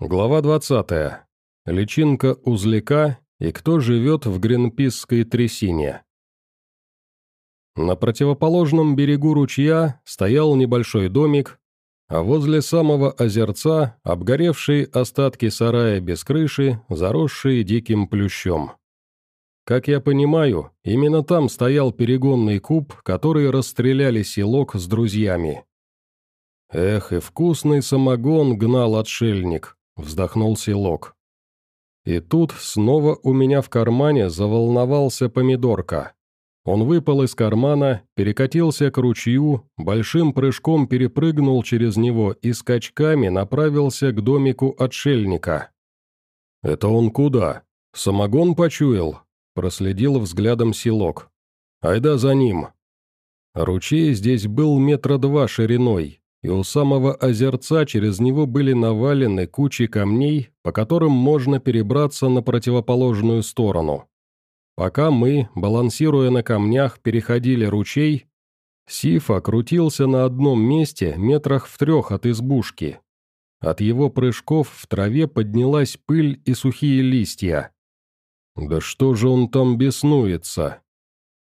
Глава 20. Личинка узляка и кто живет в Гринписской трясине. На противоположном берегу ручья стоял небольшой домик, а возле самого озерца обгоревшие остатки сарая без крыши, заросшие диким плющом. Как я понимаю, именно там стоял перегонный куб, который расстреляли селок с друзьями. Эх, и вкусный самогон гнал отшельник, вздохнул селок. И тут снова у меня в кармане заволновался помидорка. Он выпал из кармана, перекатился к ручью, большим прыжком перепрыгнул через него и скачками направился к домику отшельника. «Это он куда? Самогон почуял?» – проследил взглядом селок. «Айда за ним». Ручей здесь был метра два шириной, и у самого озерца через него были навалены кучи камней, по которым можно перебраться на противоположную сторону. Пока мы, балансируя на камнях, переходили ручей, Сифа крутился на одном месте метрах в трех от избушки. От его прыжков в траве поднялась пыль и сухие листья. «Да что же он там беснуется?»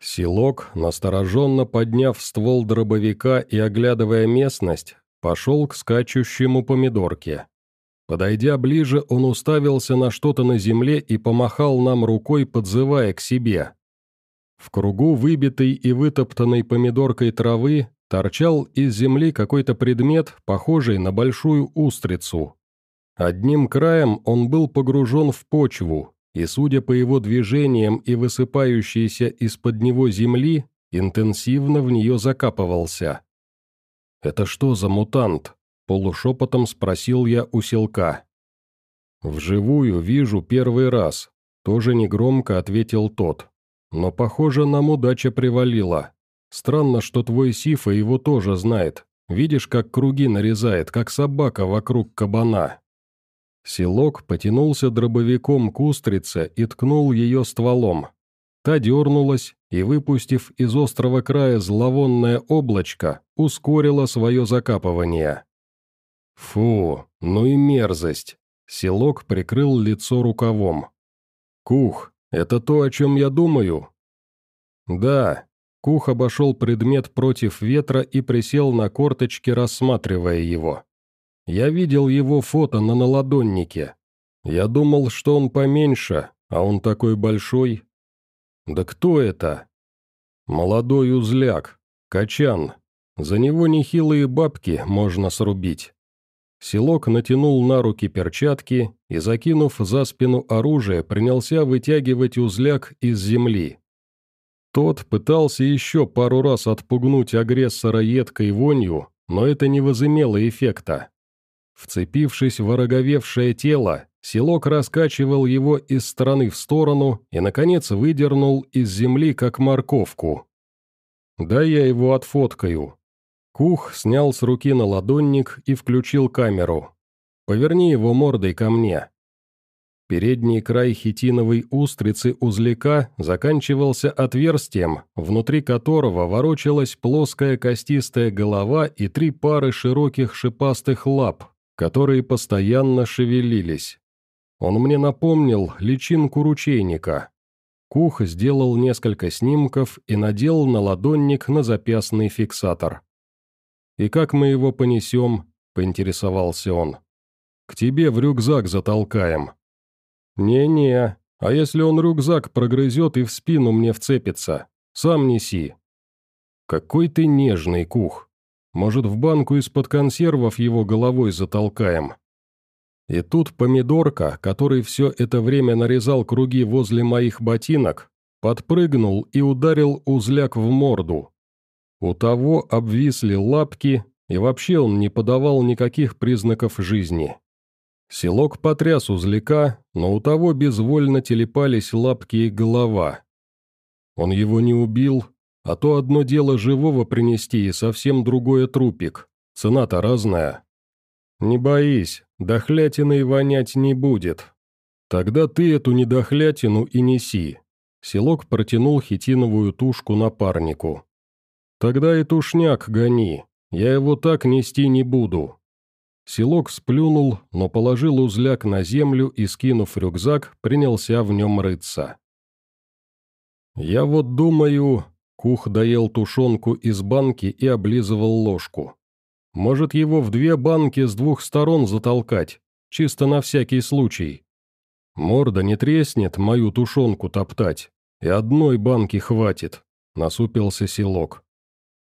Силок, настороженно подняв ствол дробовика и оглядывая местность, пошел к скачущему помидорке. Подойдя ближе, он уставился на что-то на земле и помахал нам рукой, подзывая к себе. В кругу выбитой и вытоптанной помидоркой травы торчал из земли какой-то предмет, похожий на большую устрицу. Одним краем он был погружен в почву, и, судя по его движениям и высыпающейся из-под него земли, интенсивно в нее закапывался. «Это что за мутант?» – полушепотом спросил я у селка. «Вживую вижу первый раз», – тоже негромко ответил тот. «Но, похоже, нам удача привалила. Странно, что твой Сифа его тоже знает. Видишь, как круги нарезает, как собака вокруг кабана». Селок потянулся дробовиком к устрице и ткнул ее стволом. Та дернулась и, выпустив из острого края зловонное облачко, ускорила свое закапывание. «Фу, ну и мерзость!» Селок прикрыл лицо рукавом. «Кух, это то, о чем я думаю?» «Да». Кух обошел предмет против ветра и присел на корточки, рассматривая его. Я видел его фото на наладоннике. Я думал, что он поменьше, а он такой большой. Да кто это? Молодой узляк, качан. За него нехилые бабки можно срубить. Селок натянул на руки перчатки и, закинув за спину оружие, принялся вытягивать узляк из земли. Тот пытался еще пару раз отпугнуть агрессора едкой вонью, но это не возымело эффекта. Вцепившись в ороговевшее тело, селок раскачивал его из стороны в сторону и, наконец, выдернул из земли, как морковку. «Да я его отфоткаю». Кух снял с руки на ладонник и включил камеру. «Поверни его мордой ко мне». Передний край хитиновой устрицы узляка заканчивался отверстием, внутри которого ворочалась плоская костистая голова и три пары широких шипастых лап, которые постоянно шевелились. Он мне напомнил личинку ручейника. Кух сделал несколько снимков и надел на ладонник на запястный фиксатор. «И как мы его понесем?» – поинтересовался он. «К тебе в рюкзак затолкаем». «Не-не, а если он рюкзак прогрызет и в спину мне вцепится? Сам неси». «Какой ты нежный, Кух!» Может, в банку из-под консервов его головой затолкаем?» И тут помидорка, который все это время нарезал круги возле моих ботинок, подпрыгнул и ударил узляк в морду. У того обвисли лапки, и вообще он не подавал никаких признаков жизни. Селок потряс узляка, но у того безвольно телепались лапки и голова. Он его не убил, а то одно дело живого принести и совсем другое трупик. Цена-то разная. Не боись, дохлятиной вонять не будет. Тогда ты эту недохлятину и неси. Селок протянул хитиновую тушку напарнику. Тогда и тушняк гони, я его так нести не буду. Селок сплюнул, но положил узляк на землю и, скинув рюкзак, принялся в нем рыться. «Я вот думаю...» Кух доел тушенку из банки и облизывал ложку. «Может, его в две банки с двух сторон затолкать, чисто на всякий случай. Морда не треснет мою тушенку топтать, и одной банки хватит», — насупился селок.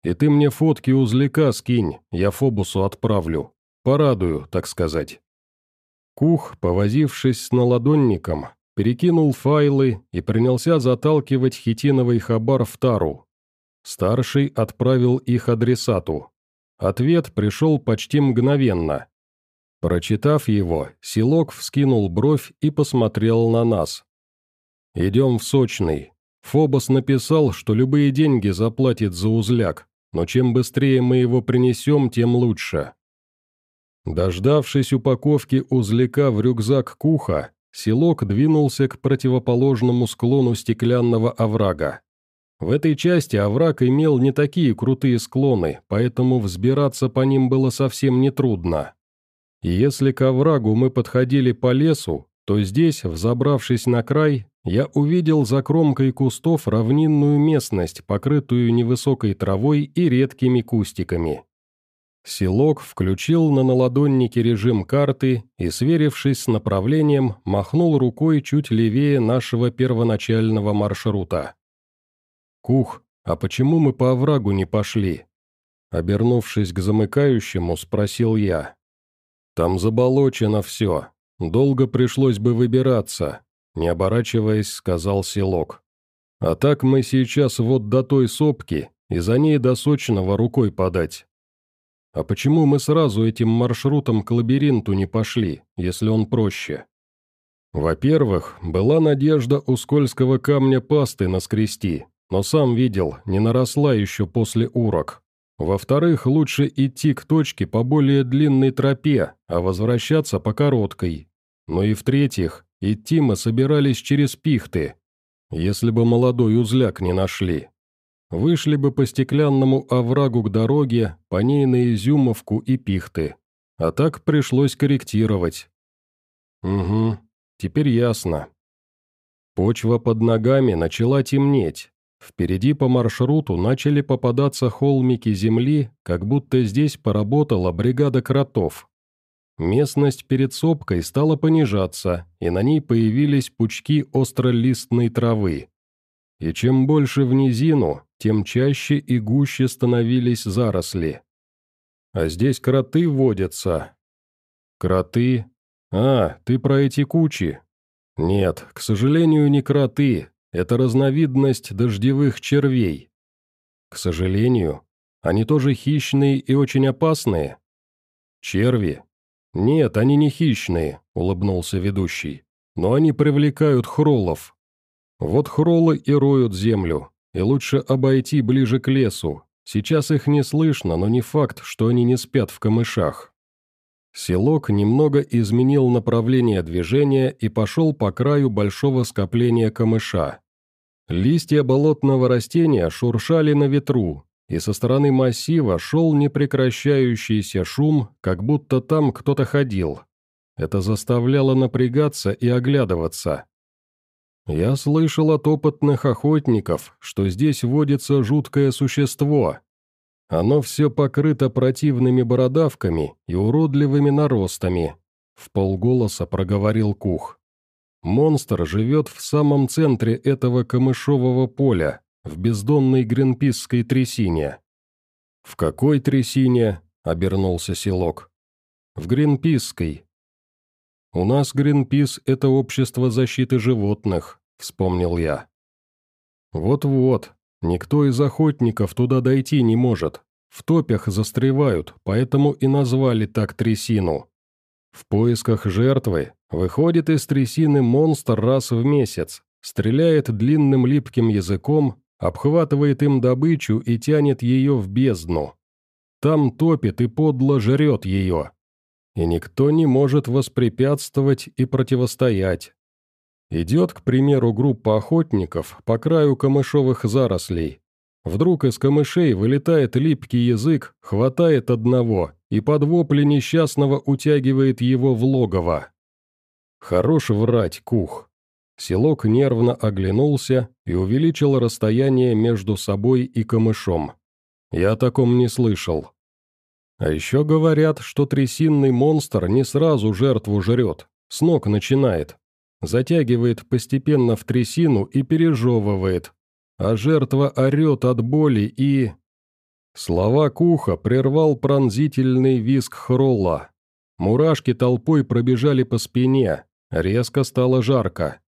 «И ты мне фотки узляка скинь, я Фобусу отправлю». Порадую, так сказать. Кух, повозившись с наладонником, перекинул файлы и принялся заталкивать хитиновый хабар в тару. Старший отправил их адресату. Ответ пришел почти мгновенно. Прочитав его, Силок вскинул бровь и посмотрел на нас. «Идем в Сочный. Фобос написал, что любые деньги заплатит за узляк, но чем быстрее мы его принесем, тем лучше. Дождавшись упаковки узляка в рюкзак Куха, селок двинулся к противоположному склону стеклянного оврага. В этой части овраг имел не такие крутые склоны, поэтому взбираться по ним было совсем нетрудно. И если к оврагу мы подходили по лесу, то здесь, взобравшись на край, я увидел за кромкой кустов равнинную местность, покрытую невысокой травой и редкими кустиками. Силок включил на наладоннике режим карты и, сверившись с направлением, махнул рукой чуть левее нашего первоначального маршрута. «Кух, а почему мы по оврагу не пошли?» Обернувшись к замыкающему, спросил я. «Там заболочено все. Долго пришлось бы выбираться», — не оборачиваясь, сказал Силок. «А так мы сейчас вот до той сопки, и за ней до Сочного рукой подать. А почему мы сразу этим маршрутом к лабиринту не пошли, если он проще? Во-первых, была надежда у скользкого камня пасты наскрести, но сам видел, не наросла еще после урок. Во-вторых, лучше идти к точке по более длинной тропе, а возвращаться по короткой. Ну и в-третьих, идти мы собирались через пихты, если бы молодой узляк не нашли. Вышли бы по стеклянному оврагу к дороге, по ней на Изюмовку и Пихты. А так пришлось корректировать. Угу, теперь ясно. Почва под ногами начала темнеть. Впереди по маршруту начали попадаться холмики земли, как будто здесь поработала бригада кротов. Местность перед сопкой стала понижаться, и на ней появились пучки остролистной травы. И чем больше в низину, тем чаще и гуще становились заросли. А здесь кроты водятся. Кроты? А, ты про эти кучи? Нет, к сожалению, не кроты. Это разновидность дождевых червей. К сожалению, они тоже хищные и очень опасные. Черви? Нет, они не хищные, улыбнулся ведущий. Но они привлекают хролов. Вот хролы и роют землю, и лучше обойти ближе к лесу. Сейчас их не слышно, но не факт, что они не спят в камышах. Селок немного изменил направление движения и пошел по краю большого скопления камыша. Листья болотного растения шуршали на ветру, и со стороны массива шел непрекращающийся шум, как будто там кто-то ходил. Это заставляло напрягаться и оглядываться. «Я слышал от опытных охотников, что здесь водится жуткое существо. Оно все покрыто противными бородавками и уродливыми наростами», — в полголоса проговорил Кух. «Монстр живет в самом центре этого камышового поля, в бездонной гринписской трясине». «В какой трясине?» — обернулся селок. «В гринписской, «У нас Гринпис – это общество защиты животных», – вспомнил я. «Вот-вот, никто из охотников туда дойти не может. В топях застревают, поэтому и назвали так трясину. В поисках жертвы выходит из трясины монстр раз в месяц, стреляет длинным липким языком, обхватывает им добычу и тянет ее в бездну. Там топит и подло жрет ее, и никто не может воспрепятствовать и противостоять. Идет, к примеру, группа охотников по краю камышовых зарослей. Вдруг из камышей вылетает липкий язык, хватает одного и под вопли несчастного утягивает его в логово. Хорош врать, кух. Селок нервно оглянулся и увеличил расстояние между собой и камышом. Я о таком не слышал. А еще говорят, что трясинный монстр не сразу жертву жрет, с ног начинает. Затягивает постепенно в трясину и пережевывает, а жертва орет от боли и... Слова Куха прервал пронзительный визг Хролла. Мурашки толпой пробежали по спине, резко стало жарко.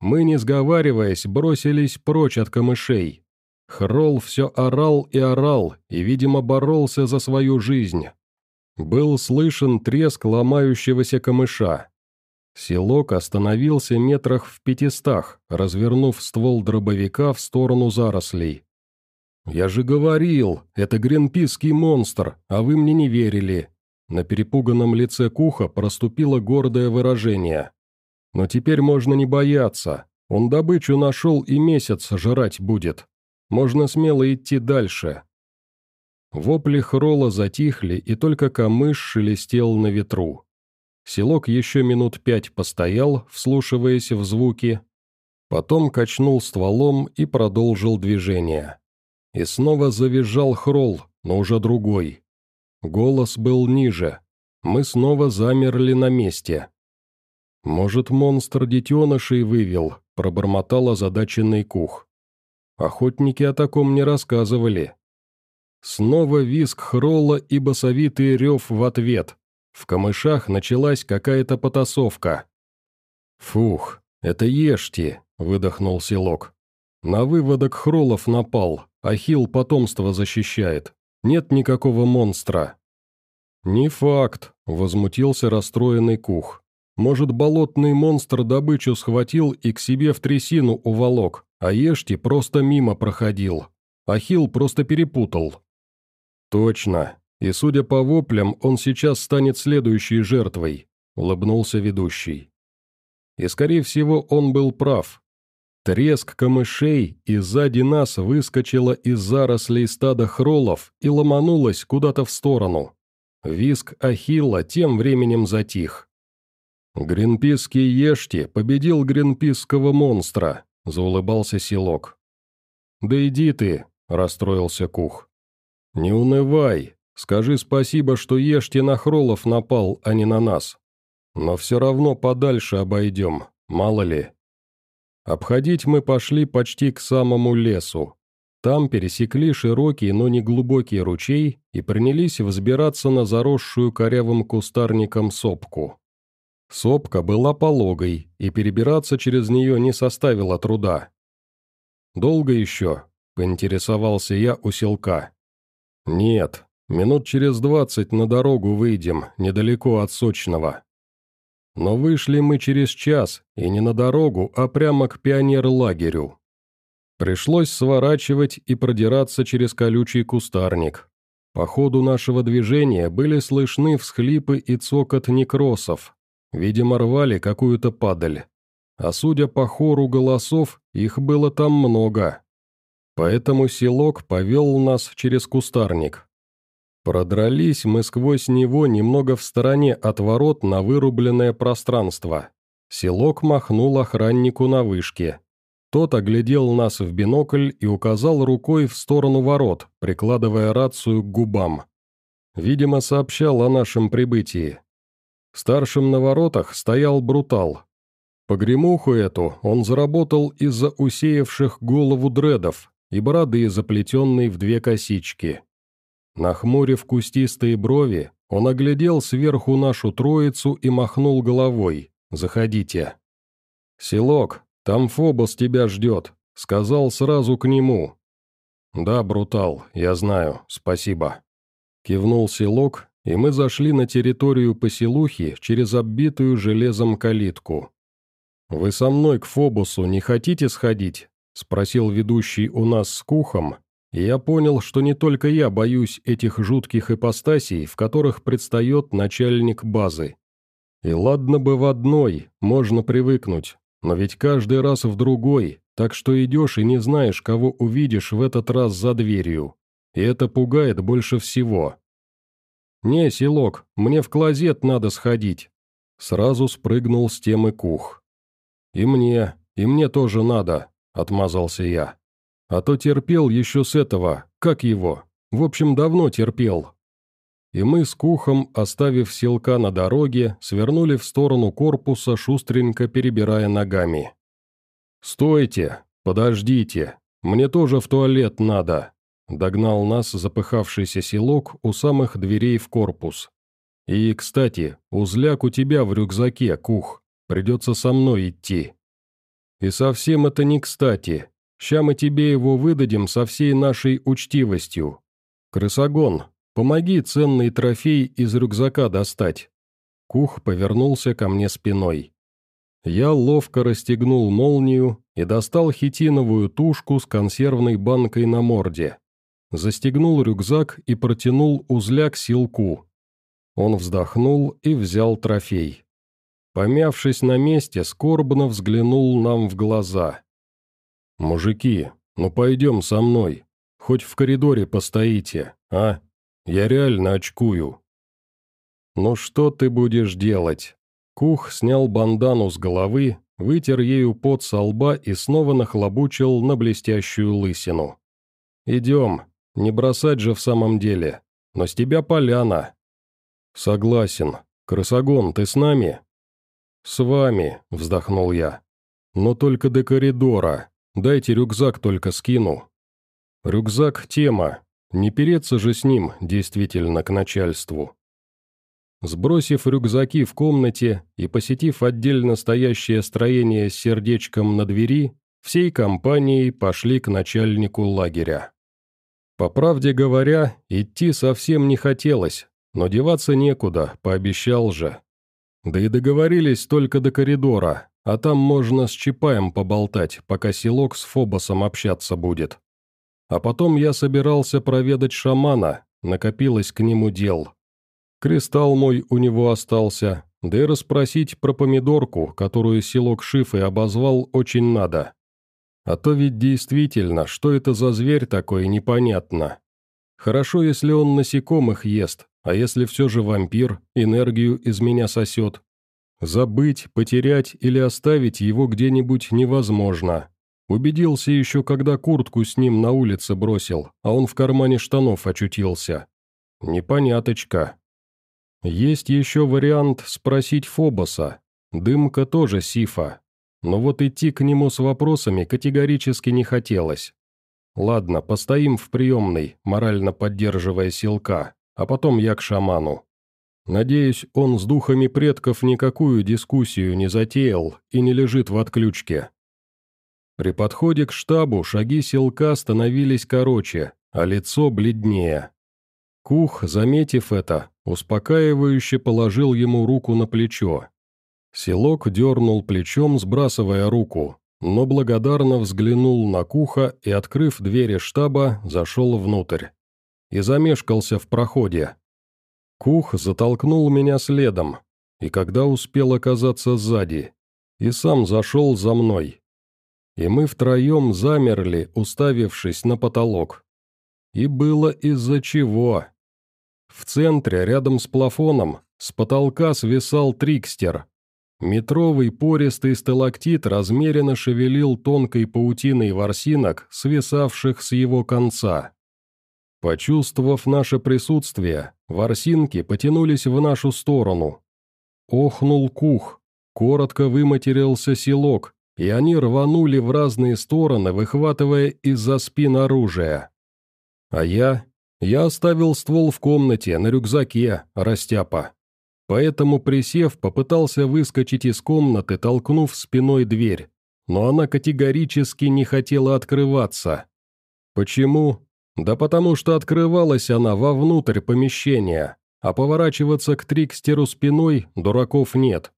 Мы, не сговариваясь, бросились прочь от камышей. Хрол все орал и орал, и, видимо, боролся за свою жизнь. Был слышен треск ломающегося камыша. Селок остановился метрах в пятистах, развернув ствол дробовика в сторону зарослей. «Я же говорил, это гринписский монстр, а вы мне не верили». На перепуганном лице Куха проступило гордое выражение. «Но теперь можно не бояться. Он добычу нашел и месяц жрать будет. Можно смело идти дальше». Вопли Хрола затихли, и только камыш шелестел на ветру. Селок еще минут пять постоял, вслушиваясь в звуки, потом качнул стволом и продолжил движение. И снова завизжал хрол, но уже другой. Голос был ниже. Мы снова замерли на месте. «Может, монстр детенышей вывел», — пробормотал озадаченный кух. Охотники о таком не рассказывали. Снова визг хрола и басовитый рев в ответ, в камышах началась какая-то потасовка. «Фух, это ешьте», — выдохнул селок. «На выводок Хролов напал, Ахилл потомство защищает. Нет никакого монстра». «Не факт», — возмутился расстроенный Кух. «Может, болотный монстр добычу схватил и к себе в трясину уволок, а Ешти просто мимо проходил. Ахилл просто перепутал». «Точно. И, судя по воплям, он сейчас станет следующей жертвой», — улыбнулся ведущий. И, скорее всего, он был прав. Треск камышей, и сзади нас выскочила из зарослей стада хролов и ломанулась куда-то в сторону. Виск Ахилла тем временем затих. «Гринписский Ешти победил гринписского монстра», — заулыбался селок. «Да иди ты», — расстроился Кух. «Не унывай, Скажи спасибо, что Ешьте на Хролов напал, а не на нас. Но все равно подальше обойдем, мало ли. Обходить мы пошли почти к самому лесу. Там пересекли широкий, но не глубокий ручей и принялись взбираться на заросшую корявым кустарником сопку. Сопка была пологой, и перебираться через нее не составило труда. «Долго еще?» – поинтересовался я у селка. «Нет, Минут через двадцать на дорогу выйдем, недалеко от Сочного. Но вышли мы через час, и не на дорогу, а прямо к пионер-лагерю. Пришлось сворачивать и продираться через колючий кустарник. По ходу нашего движения были слышны всхлипы и цокот некросов. Видимо, рвали какую-то падаль. А судя по хору голосов, их было там много. Поэтому селок повел нас через кустарник. Продрались мы сквозь него немного в стороне от ворот на вырубленное пространство. Селок махнул охраннику на вышке. Тот оглядел нас в бинокль и указал рукой в сторону ворот, прикладывая рацию к губам. Видимо, сообщал о нашем прибытии. Старшим на воротах стоял Брутал. Погремуху эту он заработал из-за усеявших голову дредов и бороды, заплетенной в две косички. Нахмурив кустистые брови, он оглядел сверху нашу троицу и махнул головой. «Заходите». «Селок, там Фобос тебя ждет», — сказал сразу к нему. «Да, Брутал, я знаю, спасибо». Кивнул Селок, и мы зашли на территорию поселухи через оббитую железом калитку. «Вы со мной к Фобосу не хотите сходить?» — спросил ведущий у нас с Кухом, и я понял, что не только я боюсь этих жутких ипостасей, в которых предстает начальник базы. И ладно бы в одной, можно привыкнуть, но ведь каждый раз в другой, так что идешь и не знаешь, кого увидишь в этот раз за дверью. И это пугает больше всего. «Не, селок, мне в клозет надо сходить». Сразу спрыгнул с темы кух. «И мне, и мне тоже надо», — отмазался я. «А то терпел еще с этого, как его? В общем, давно терпел». И мы с кухом, оставив селка на дороге, свернули в сторону корпуса, шустренько перебирая ногами. «Стойте! Подождите! Мне тоже в туалет надо!» Догнал нас запыхавшийся селок у самых дверей в корпус. «И, кстати, узляк у тебя в рюкзаке, кух. Придется со мной идти». «И совсем это не кстати. Ща мы тебе его выдадим со всей нашей учтивостью. Крысогон, помоги ценный трофей из рюкзака достать». Кух повернулся ко мне спиной. Я ловко расстегнул молнию и достал хитиновую тушку с консервной банкой на морде. Застегнул рюкзак и протянул узляк силку. Он вздохнул и взял трофей. Помявшись на месте, скорбно взглянул нам в глаза. «Мужики, ну пойдем со мной. Хоть в коридоре постоите, а? Я реально очкую». «Ну что ты будешь делать?» Кух снял бандану с головы, вытер ею пот со лба и снова нахлобучил на блестящую лысину. «Идем, не бросать же в самом деле, но с тебя поляна». «Согласен. Крысогон, ты с нами?» «С вами», — вздохнул я. «Но только до коридора. Дайте рюкзак только скину». «Рюкзак — тема. Не переться же с ним, действительно, к начальству». Сбросив рюкзаки в комнате и посетив отдельно стоящее строение с сердечком на двери, всей компанией пошли к начальнику лагеря. По правде говоря, идти совсем не хотелось, но деваться некуда, пообещал же. Да и договорились только до коридора, а там можно с Чапаем поболтать, пока селок с Фобосом общаться будет. А потом я собирался проведать шамана, накопилось к нему дел. Кристалл мой у него остался, да и расспросить про помидорку, которую селок Шифы обозвал, очень надо. А то ведь действительно, что это за зверь такой, непонятно. Хорошо, если он насекомых ест, а если все же вампир, энергию из меня сосет. Забыть, потерять или оставить его где-нибудь невозможно. Убедился еще, когда куртку с ним на улице бросил, а он в кармане штанов очутился. Непоняточка. Есть еще вариант спросить Фобоса. Дымка тоже сифа. Но вот идти к нему с вопросами категорически не хотелось. Ладно, постоим в приемной, морально поддерживая силка, а потом я к шаману. Надеюсь, он с духами предков никакую дискуссию не затеял и не лежит в отключке. При подходе к штабу шаги селка становились короче, а лицо бледнее. Кух, заметив это, успокаивающе положил ему руку на плечо. Селок дернул плечом, сбрасывая руку, но благодарно взглянул на Куха и, открыв двери штаба, зашел внутрь. И замешкался в проходе. Кух затолкнул меня следом, и когда успел оказаться сзади, и сам зашел за мной. И мы втроем замерли, уставившись на потолок. И было из-за чего. В центре, рядом с плафоном, с потолка свисал трикстер. Метровый пористый сталактит размеренно шевелил тонкой паутиной ворсинок, свисавших с его конца. Почувствовав наше присутствие, ворсинки потянулись в нашу сторону. Охнул кух, коротко выматерился селок, и они рванули в разные стороны, выхватывая из-за спин оружие. А я, я оставил ствол в комнате, на рюкзаке, растяпа. Поэтому, присев, попытался выскочить из комнаты, толкнув спиной дверь. Но она категорически не хотела открываться. Почему? Да потому что открывалась она вовнутрь помещения, а поворачиваться к Трикстеру спиной дураков нет.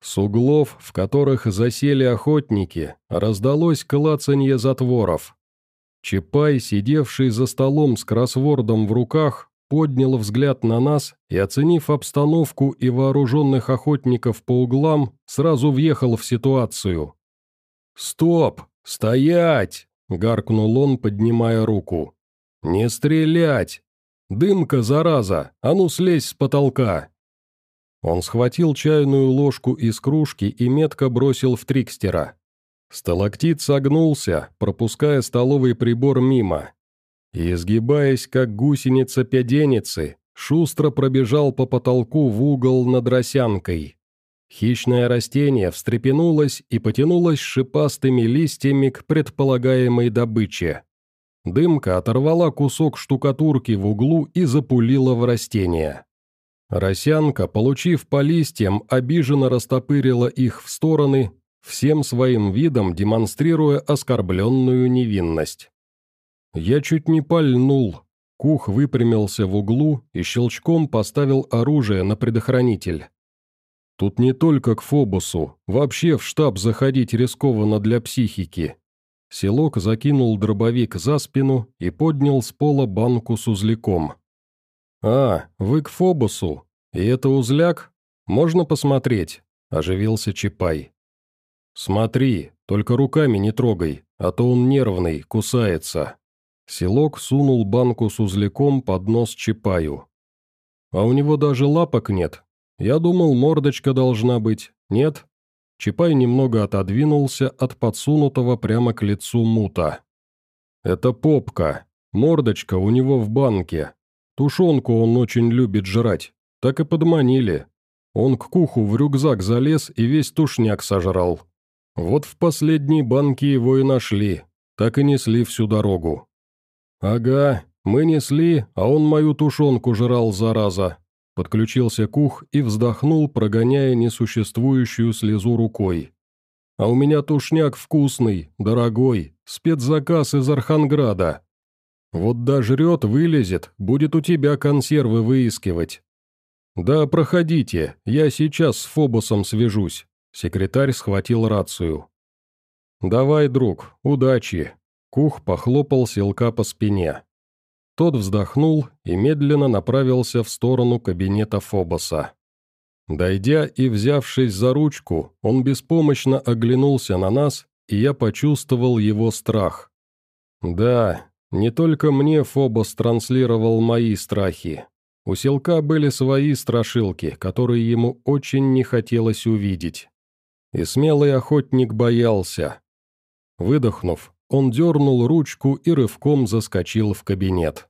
С углов, в которых засели охотники, раздалось клацанье затворов. Чапай, сидевший за столом с кроссвордом в руках, поднял взгляд на нас и, оценив обстановку и вооруженных охотников по углам, сразу въехал в ситуацию. «Стоп! «Стоять!» — гаркнул он, поднимая руку. «Не стрелять! Дымка, зараза! А ну слезь с потолка!» Он схватил чайную ложку из кружки и метко бросил в Трикстера. Сталактит согнулся, пропуская столовый прибор мимо. И, изгибаясь, как гусеница-пяденицы, шустро пробежал по потолку в угол над росянкой. Хищное растение встрепенулось и потянулось шипастыми листьями к предполагаемой добыче. Дымка оторвала кусок штукатурки в углу и запулила в растение. Росянка, получив по листьям, обиженно растопырила их в стороны, всем своим видом демонстрируя оскорбленную невинность. Я чуть не пальнул. Кух выпрямился в углу и щелчком поставил оружие на предохранитель. Тут не только к Фобусу, вообще в штаб заходить рискованно для психики. Селок закинул дробовик за спину и поднял с пола банку с узляком. «А, вы к Фобусу? И это узляк? Можно посмотреть?» – оживился Чапай. «Смотри, только руками не трогай, а то он нервный, кусается». Селок сунул банку с узляком под нос Чапаю. «А у него даже лапок нет. Я думал, мордочка должна быть. Нет?» Чапай немного отодвинулся от подсунутого прямо к лицу мута. «Это попка. Мордочка у него в банке. Тушенку он очень любит жрать. Так и подманили. Он к куху в рюкзак залез и весь тушняк сожрал. Вот в последней банке его и нашли, так и несли всю дорогу. «Ага, мы несли, а он мою тушенку жрал, зараза», подключился Кух и вздохнул, прогоняя несуществующую слезу рукой. «А у меня тушняк вкусный, дорогой, спецзаказ из Арханграда. Вот дожрет, вылезет, будет у тебя консервы выискивать. «Да, проходите, я сейчас с Фобосом свяжусь», — секретарь схватил рацию. «Давай, друг, удачи», — Кух похлопал селка по спине. Тот вздохнул и медленно направился в сторону кабинета Фобоса. Дойдя и взявшись за ручку, он беспомощно оглянулся на нас, и я почувствовал его страх. Да, не только мне Фобос транслировал мои страхи. У селка были свои страшилки, которые ему очень не хотелось увидеть. И смелый охотник боялся. Выдохнув, он дернул ручку и рывком заскочил в кабинет.